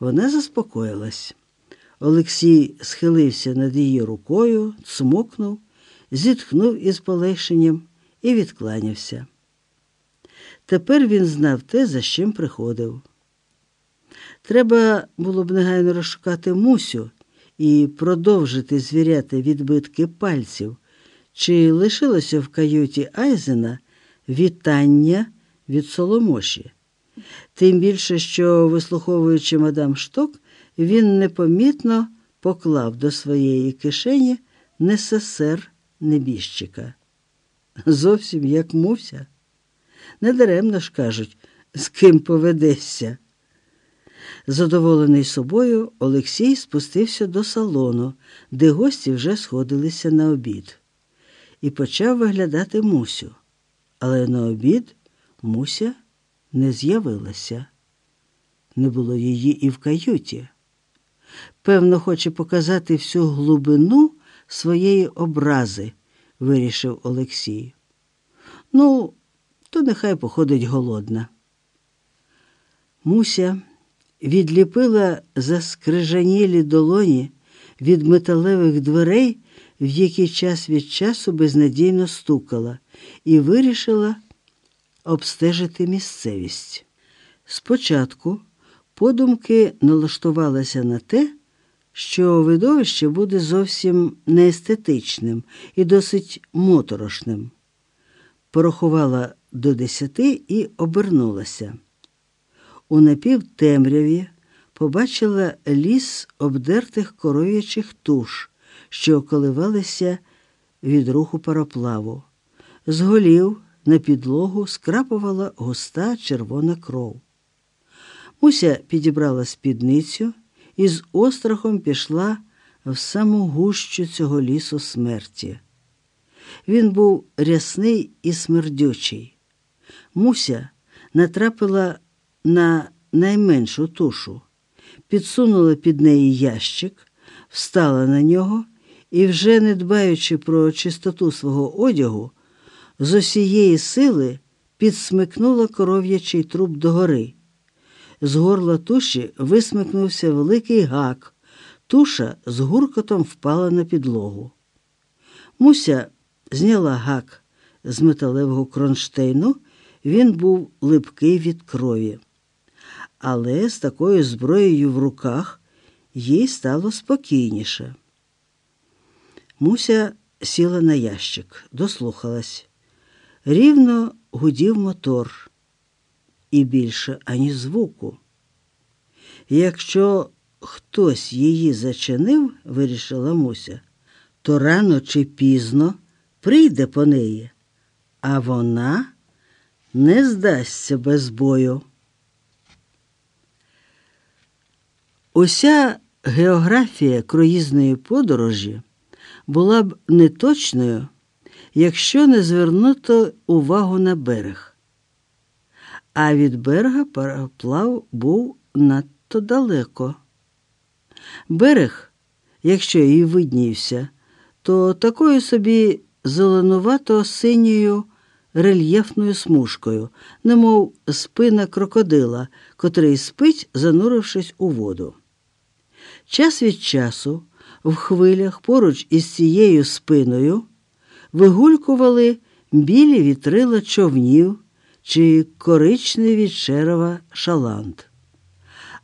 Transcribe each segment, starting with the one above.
Вона заспокоїлась. Олексій схилився над її рукою, цмокнув, зітхнув із полегшенням і відкланявся. Тепер він знав те, за чим приходив. Треба було б негайно розшукати Мусю і продовжити звіряти відбитки пальців, чи лишилося в каюті Айзена вітання від Соломоші. Тим більше, що, вислуховуючи мадам Шток, він непомітно поклав до своєї кишені несесер небіжчика. Зовсім як муся. Недаремно ж кажуть, з ким поведешся. Задоволений собою, Олексій спустився до салону, де гості вже сходилися на обід, і почав виглядати Мусю. Але на обід Муся не з'явилася. Не було її і в каюті. Певно, хоче показати всю глибину своєї образи, вирішив Олексій. Ну, то нехай походить голодна. Муся відліпила заскрижанілі долоні від металевих дверей, в які час від часу безнадійно стукала, і вирішила обстежити місцевість. Спочатку подумки налаштувалася на те, що видовище буде зовсім неестетичним і досить моторошним. Порахувала до десяти і обернулася. У напівтемряві побачила ліс обдертих коров'ячих туш, що коливалися від руху пароплаву. З голів на підлогу скрапувала густа червона кров. Муся підібрала спідницю і з острахом пішла в саму гущу цього лісу смерті. Він був рясний і смердючий. Муся натрапила на найменшу тушу, підсунула під неї ящик, встала на нього і, вже не дбаючи про чистоту свого одягу, з усієї сили підсмикнула коров'ячий труп догори. З горла туші висмикнувся великий гак. Туша з гуркотом впала на підлогу. Муся зняла гак з металевого кронштейну, він був липкий від крові. Але з такою зброєю в руках їй стало спокійніше. Муся сіла на ящик, дослухалась. Рівно гудів мотор, і більше ані звуку. Якщо хтось її зачинив, вирішила Муся, то рано чи пізно прийде по неї, а вона не здасться без бою. Уся географія круїзної подорожі була б неточною, якщо не звернути увагу на берег. А від берега пароплав був надто далеко. Берег, якщо і виднівся, то такою собі зеленувато синьою рельєфною смужкою, немов спина крокодила, котрий спить, занурившись у воду. Час від часу в хвилях поруч із цією спиною вигулькували білі вітрила човнів чи коричневі черева шалант.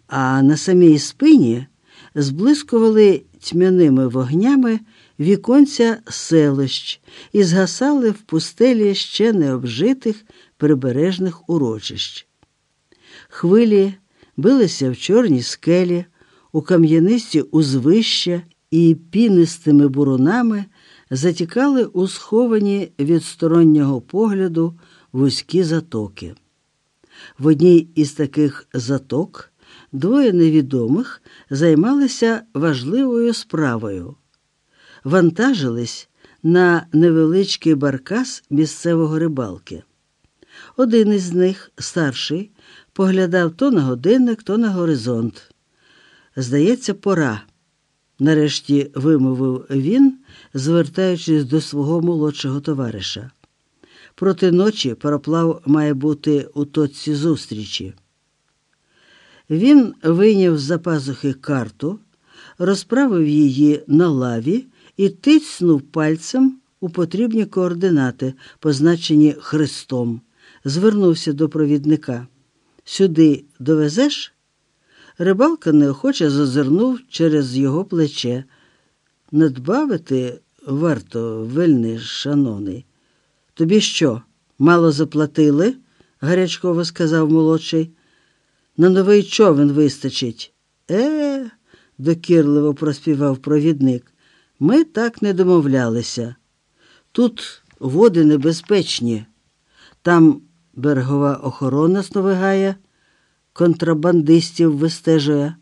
А на самій спині зблискували тьмяними вогнями віконця селищ і згасали в пустелі ще необжитих прибережних урочищ. Хвилі билися в чорній скелі, у кам'янисті узвища і пінистими бурунами затікали у сховані від стороннього погляду вузькі затоки. В одній із таких заток двоє невідомих займалися важливою справою, вантажились на невеличкий баркас місцевого рибалки. Один із них, старший, поглядав то на годинник, то на горизонт. Здається, пора, нарешті вимовив він, звертаючись до свого молодшого товариша. Проти ночі пароплав має бути у точці зустрічі. Він вийняв з-за пазухи карту, розправив її на лаві і тицнув пальцем у потрібні координати, позначені хрестом. Звернувся до провідника. Сюди довезеш? Рибалка неохоче зазирнув через його плече. Надбавити варто, вельний шановний. Тобі що, мало заплатили? гарячково сказав молодший. На новий човен вистачить. Е, докірливо проспівав провідник. Ми так не домовлялися. Тут води небезпечні. Там берегова охорона сновигає, контрабандистів вистежує.